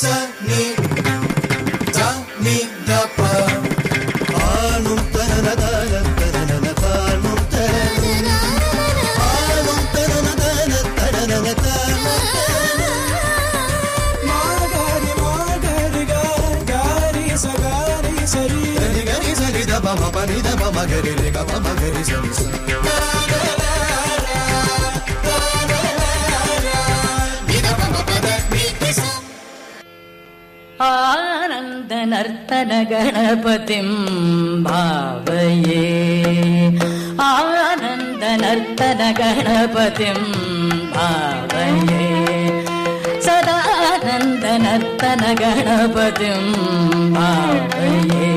sa ni da ni da pa anum tarana dana tarana tanum tarana anum tarana dana tarana tanum మాగారి మాగారి గా గారి సగారి సరి ആനന്ദനർത്തന ഗണപതിം ഭാവയേ ആനന്ദനർത്തന ഗണപതിം ഭാവയേ സദാനന്ദനർത്തന ഗണപതിം ഭാവയേ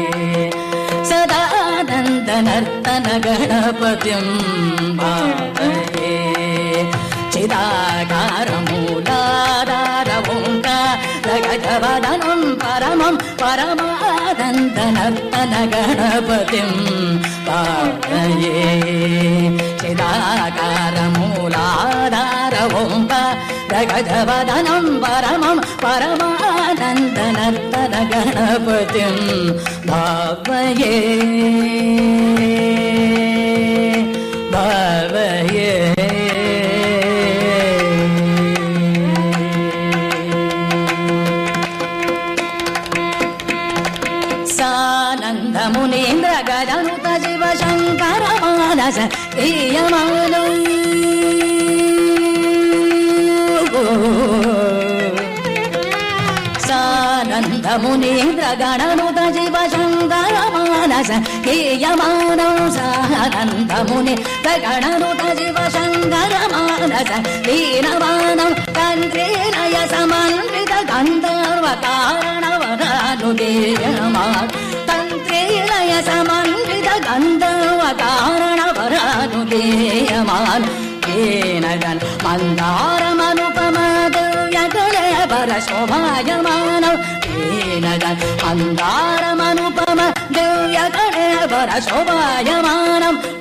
സദാനന്ദനർത്തന ഗണപതിം ഭാവയേ ചിദാകാരമൂലാധാരവും ஜகவதனும் பரமம் பரமாதந்தனத்தன கணபதிம் பாதையே சிதாகார மூலாதாரவும் ஜகஜவதனம் பரமம் பரமானந்தனத்தன கணபதிம் பாவையே సానందమునీంద్ర గజనుత శివ శంకర మానస ఈయమాను సానందమునేంద్ర గణనుత శివ శంకర మానస ఈయమానం సానందముని గణనుత శివ శంకర మానస దీనమానం తండ్రినయ సమన్విత గంధర్వ కారణవరానుదేయమా తంత్రిలయ సమన్విత గంధర్వ కారణవరానుదేయమాన్ ఏనగన్ మందారమనుపమదవ్యకలయ పరశోభాయమానం अङ्गारमनुपम देव्यशोभाजमानम्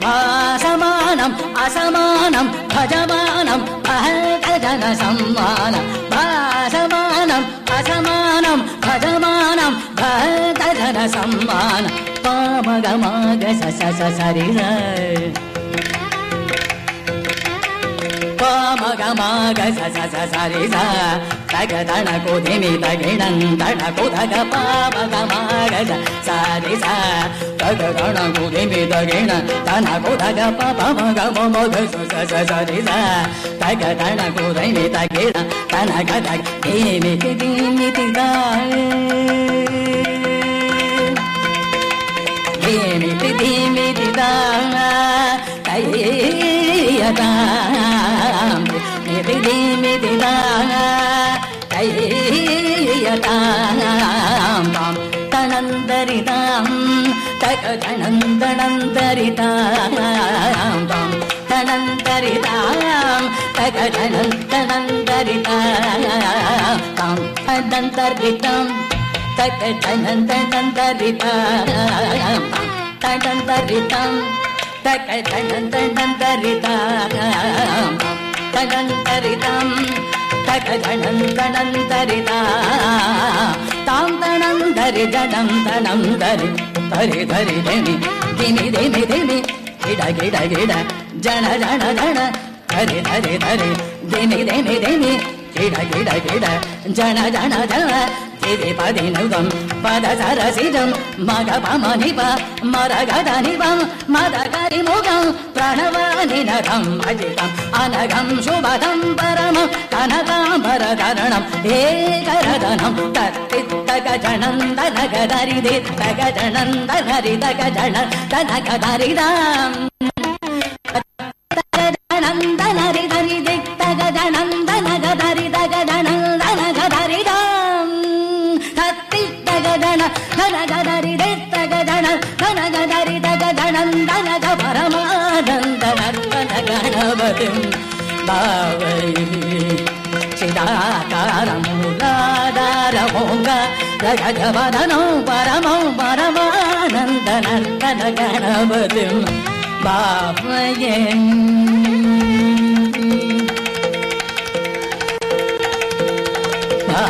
भासमानम् असमानम् भजमानम् अहखधन सम्मानं भासमानम् असमानम् भजमानम् भहत स सरि पामगमाग स सरि सरिज తగ తణ కుదిమి తగిణం తణ కుదగ పామగమాగ స సరి స తగ తణ కుదిమి తగిణ తన కుదగ పమగ మగ స సరి స తగ తణ కుదిమి తగిణ తన గద ధీమి ధీమి தயதாம் தனந்தரிதாம். தகதனந்தனந்தரிதாம் தனந்தரிதாம். தகதனந்தனந்தரிதாம் தாம் தனந்தரிதாம். தகதனந்தனந்தரிதாம் தனந்தரிதாம். தகதனந்தனந்தரிதாம் தனந்தரிதாம். తడంతరితాం తక తడంతడంతరితాం ధరి ధరి ధని దిమి దిమి దిమి గిడ గిడ గిడ జన జన జన ధరి ధరి ధరి దిమి దిమి దిమి గిడ గిడ గిడ జన జన జన ఇది పది నుగం పద సరసిజం మగ పమనిప మరగద నిపం మదగరి ముగం ప్రణవాని నగం అజితం అనగం நினதம் அஜிதம் அனகம் சுபதம் பரமம் கனதாம்பரதரணம் ஏகரதனம் தத்தித்தகஜனந்தனகதரிதே தகஜனந்தனரிதகஜன தனகதரிதாம் தகஜனந்தனரிதரிதே தகஜனந்தனகதரிதகஜனந்தனகதரிதாம் தத்தித்தகஜன தனகதரிதே தகஜன தனகதரிதகஜனந்தனக பரமானந்த ధరిదాం తత్తిత్తగ జన ధనగ ధరి దిత్తగ జన ధనగ ధరి దగ జనందనగ పరమానంద నర్తన గణపతిం భావై చిదాకారమూలాధారమోగ రగజవదనం పరమం పరమానంద నర్తన గణపతిం భావయే ఆ